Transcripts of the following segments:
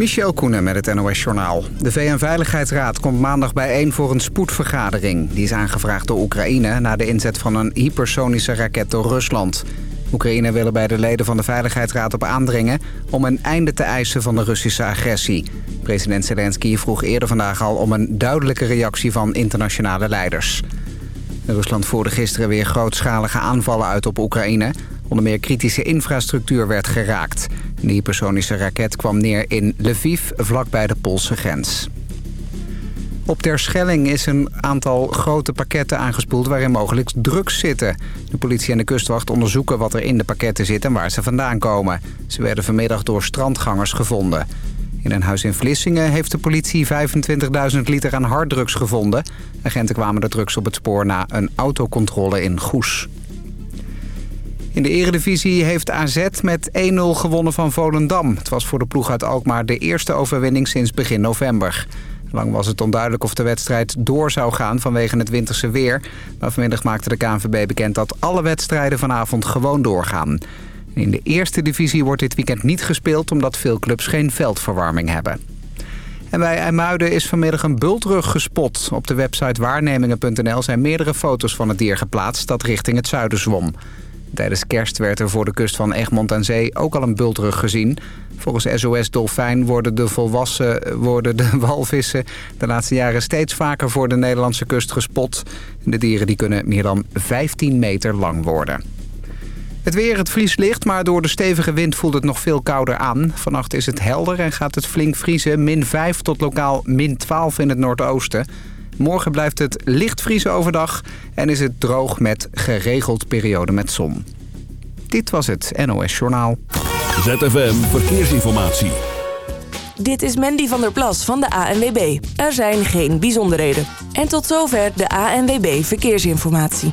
Michel Koenen met het NOS-journaal. De VN-veiligheidsraad komt maandag bijeen voor een spoedvergadering. Die is aangevraagd door Oekraïne na de inzet van een hypersonische raket door Rusland. Oekraïne wil bij de leden van de Veiligheidsraad op aandringen... om een einde te eisen van de Russische agressie. President Zelensky vroeg eerder vandaag al om een duidelijke reactie van internationale leiders. Rusland voerde gisteren weer grootschalige aanvallen uit op Oekraïne. Onder meer kritische infrastructuur werd geraakt. De hypersonische raket kwam neer in Lviv, vlakbij de Poolse grens. Op Terschelling is een aantal grote pakketten aangespoeld waarin mogelijk drugs zitten. De politie en de kustwacht onderzoeken wat er in de pakketten zit en waar ze vandaan komen. Ze werden vanmiddag door strandgangers gevonden. In een huis in Vlissingen heeft de politie 25.000 liter aan harddrugs gevonden. Agenten kwamen de drugs op het spoor na een autocontrole in Goes. In de eredivisie heeft AZ met 1-0 gewonnen van Volendam. Het was voor de ploeg uit Alkmaar de eerste overwinning sinds begin november. Lang was het onduidelijk of de wedstrijd door zou gaan vanwege het winterse weer. Maar vanmiddag maakte de KNVB bekend dat alle wedstrijden vanavond gewoon doorgaan. In de eerste divisie wordt dit weekend niet gespeeld... omdat veel clubs geen veldverwarming hebben. En bij IJmuiden is vanmiddag een bultrug gespot. Op de website waarnemingen.nl zijn meerdere foto's van het dier geplaatst... dat richting het zuiden zwom. Tijdens kerst werd er voor de kust van Egmond aan Zee ook al een bultrug gezien. Volgens SOS Dolfijn worden de volwassen worden de walvissen de laatste jaren steeds vaker voor de Nederlandse kust gespot. De dieren die kunnen meer dan 15 meter lang worden. Het weer, het vries licht, maar door de stevige wind voelt het nog veel kouder aan. Vannacht is het helder en gaat het flink vriezen. Min 5 tot lokaal min 12 in het noordoosten. Morgen blijft het licht vriezen overdag en is het droog met geregeld periode met zon. Dit was het NOS Journaal. ZFM Verkeersinformatie. Dit is Mandy van der Plas van de ANWB. Er zijn geen bijzonderheden. En tot zover de ANWB Verkeersinformatie.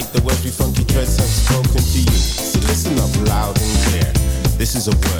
Like the words we funky dreads have spoken to you. So listen up loud and clear. This is a word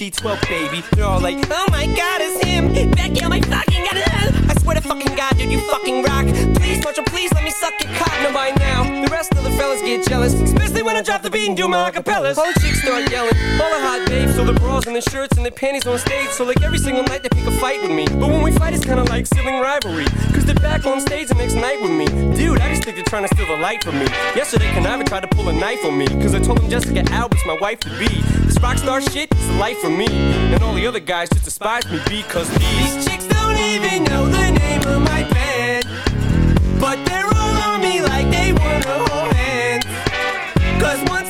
D12, baby. They're all like, oh my god, it's him. Becky, oh my fucking god. I swear to fucking god, dude, you fucking rock. Please, Marshall, please let me suck your cock. No, by now, the rest of the fellas get jealous. Especially when I drop the beat and do my acapellas. All the chicks start yelling. All the hot babes, so the bras and the shirts and the panties on stage. So, like, every single night they pick a fight with me. But when we fight, it's kinda like sibling rivalry. Cause they're back on stage the next night with me. Dude, I just think they're trying to steal the light from me. Yesterday, Canava tried to pull a knife on me. Cause I told him Jessica Albert's my wife to be rock star shit is life for me. And all the other guys just despise me because these, these chicks don't even know the name of my band. But they're all on me like they wanna hold hands. Cause once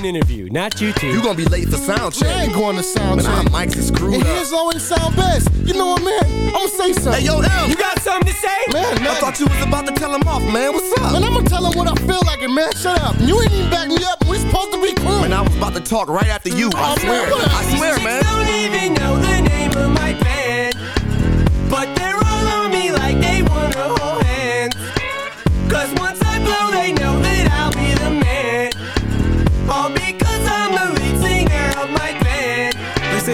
an interview, not you two. You gonna be late for sound check. I ain't going to sound Man, our mics is screwed And up. his always sound best. You know what, man? I'm gonna say something. Hey, yo, M. You got something to say? Man, I thought you was about to tell him off, man. What's up? Man, I'm gonna tell him what I feel like, and man, shut up. You ain't even back me up. We supposed to be cool. Man, I was about to talk right after you. I Oh, man, swear. what? I swear, man. don't even know the name of my band. But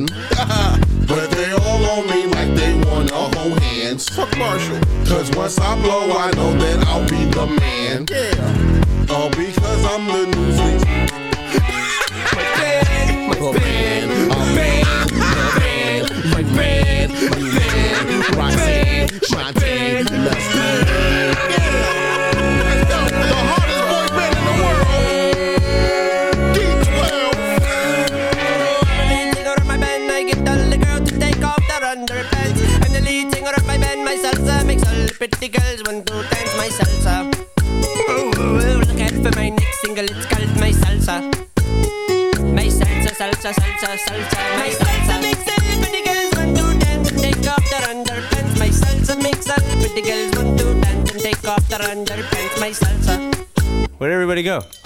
my band. but they all on me like they wanna hold hands. Fuck Marshall. Cause once I blow, I know that I'll be the man. Yeah. All because I'm the newsies. my band, my band, my band, my band, my band, my band, Roxanne, my band, let's go. The everybody go?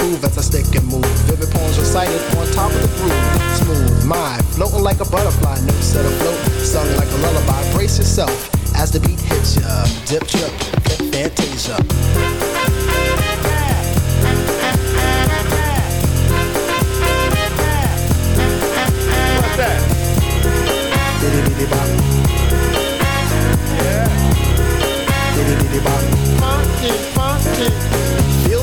Improve as I stick and move. Vivid poems recited on top of the groove. Smooth, mind, floating like a butterfly. Notes set afloat, sung like a lullaby. Brace yourself as the beat hits ya. Dip, trip, flip, fantasia. What's that? Diddy diddy bop. Diddy diddy bop. Funky, funky.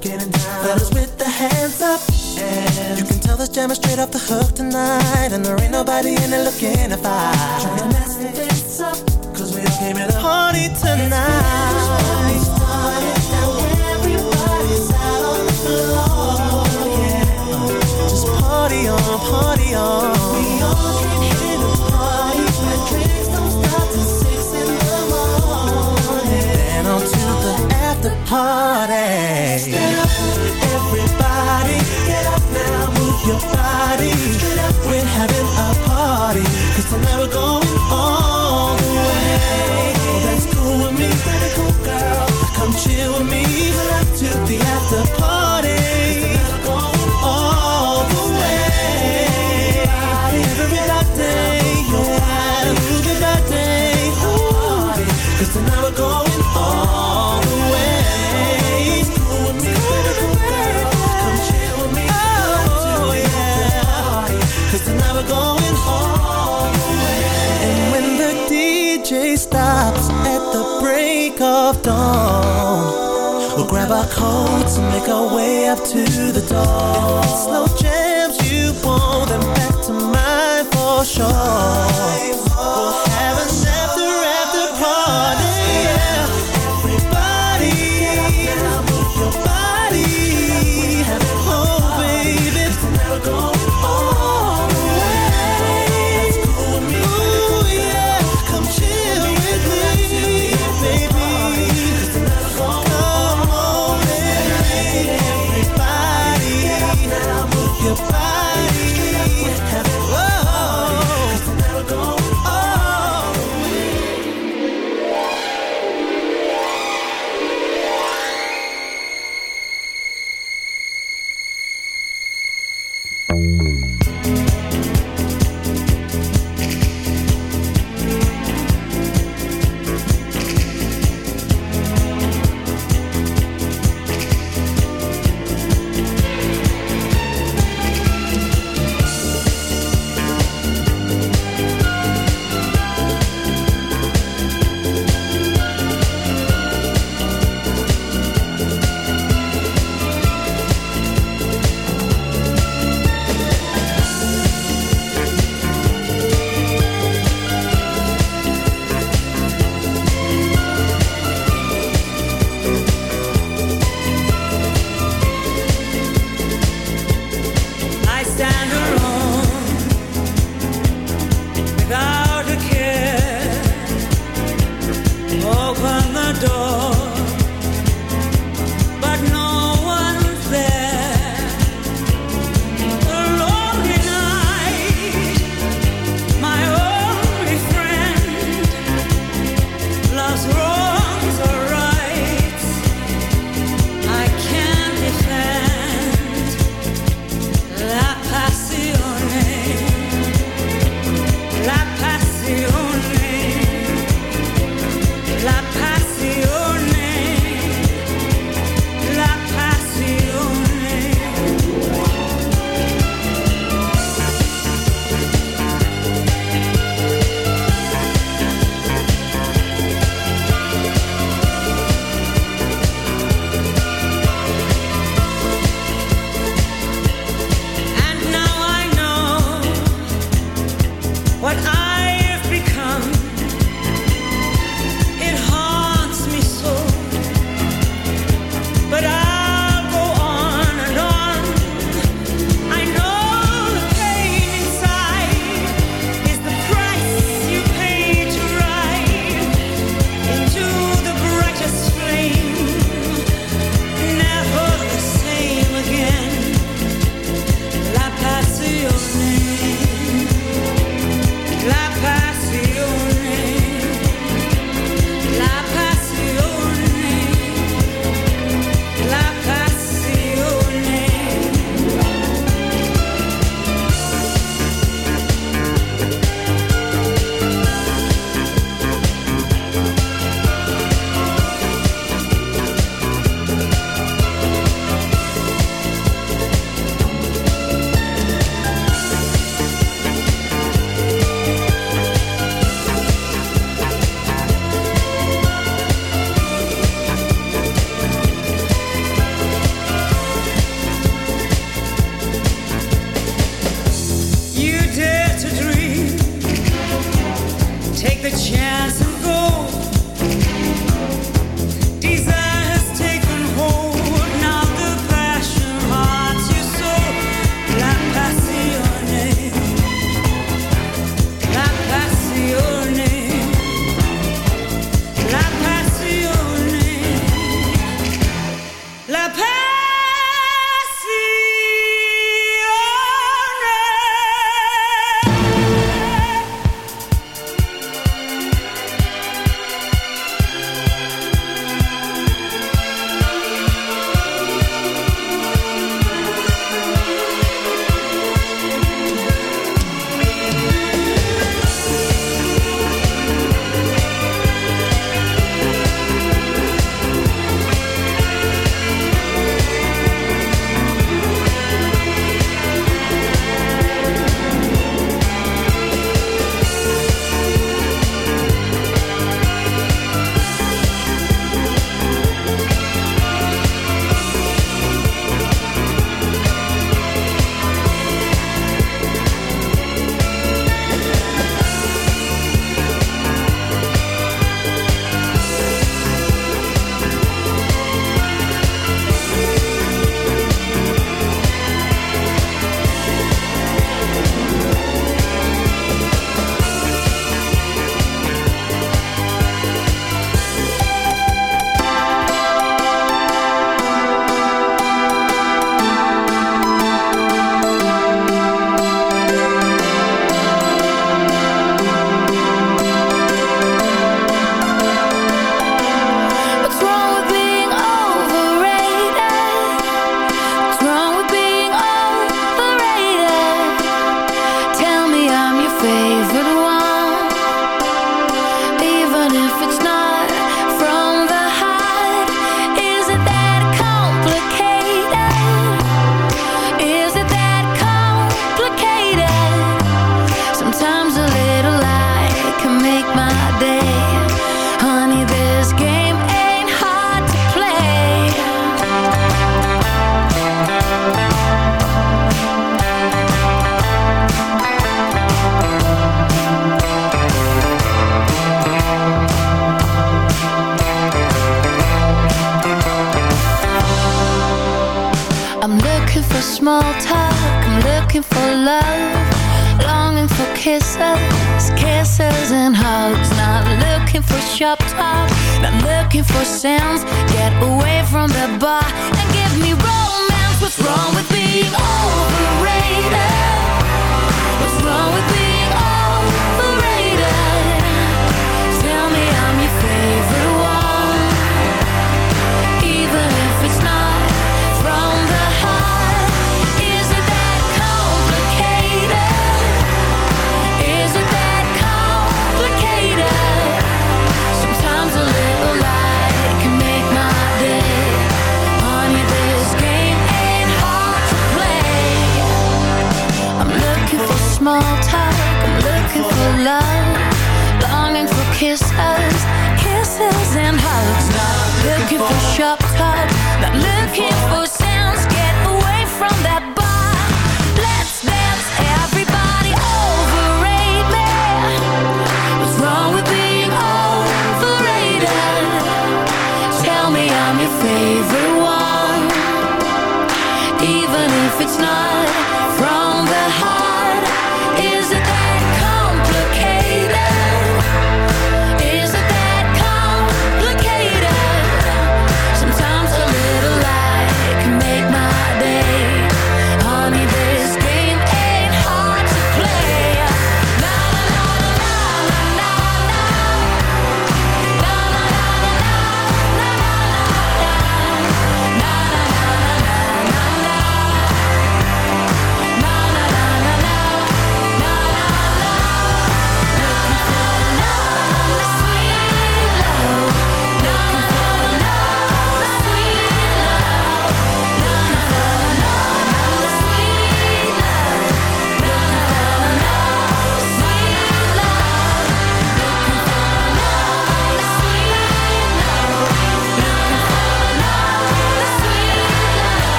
getting down. Fellas with the hands up. And you can tell this jam is straight off the hook tonight. And there ain't nobody in it looking to fight. Trying to mess this up, cause we all came to party tonight. Everybody's out on the floor, yeah. Just party on, party on. We all party. Stand up, everybody, get up now, move your body. We're having a we're going all the way. Oh, that's cool with me, girl. Come chill with me, up to the of dawn, we'll grab our coats and make our way up to the door. If it's slow jams you want, then back to mine for sure.